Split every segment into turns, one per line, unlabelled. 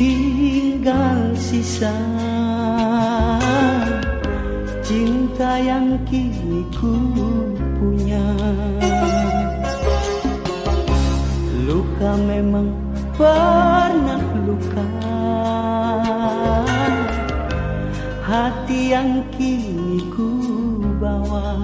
tinggal sisa. Cinta yang kini ku punya. Luka memang pernah luka. Hati yang kini ku bawa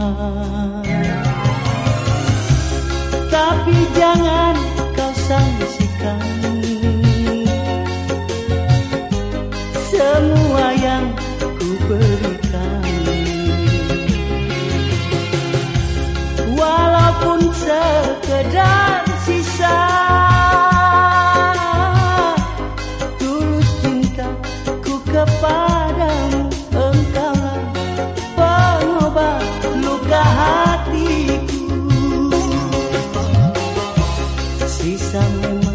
sisa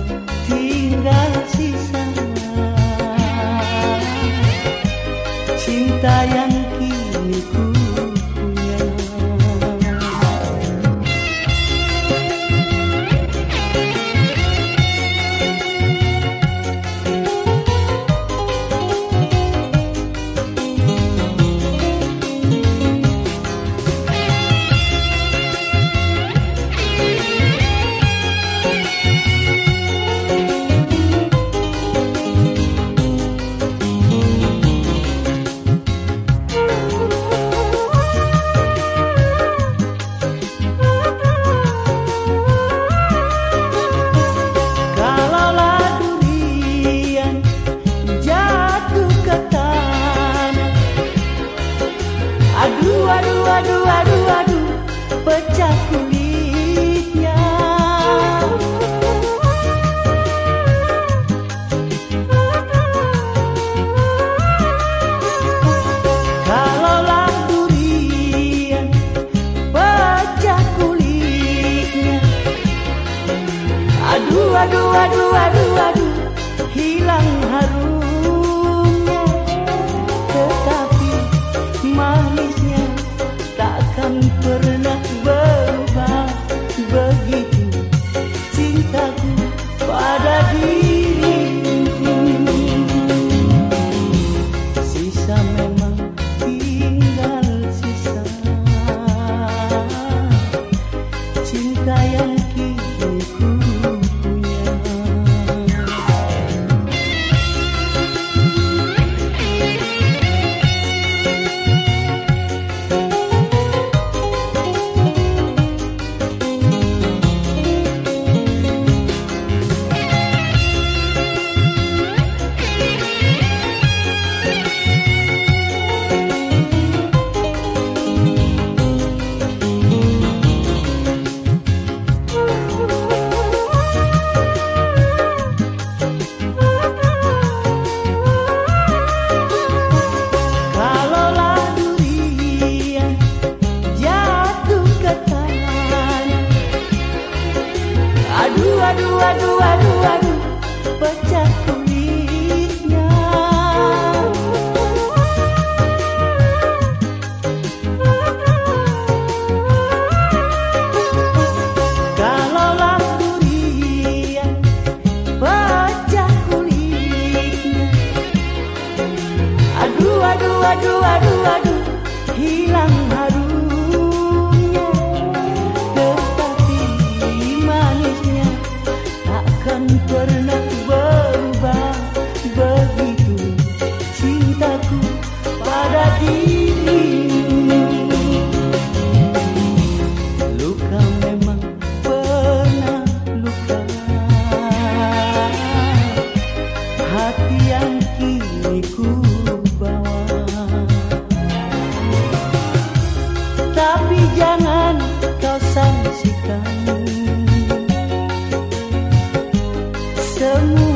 Aduh, aduh, aduh, aduh, aduh Pecah kulitnya. Kalaulah durian pecah kulitnya. Aduh, aduh, aduh, aduh, aduh Hilang harumnya. Tetapi manisnya Takkan pernah aduh, aduh, aduh, Hilang bertemu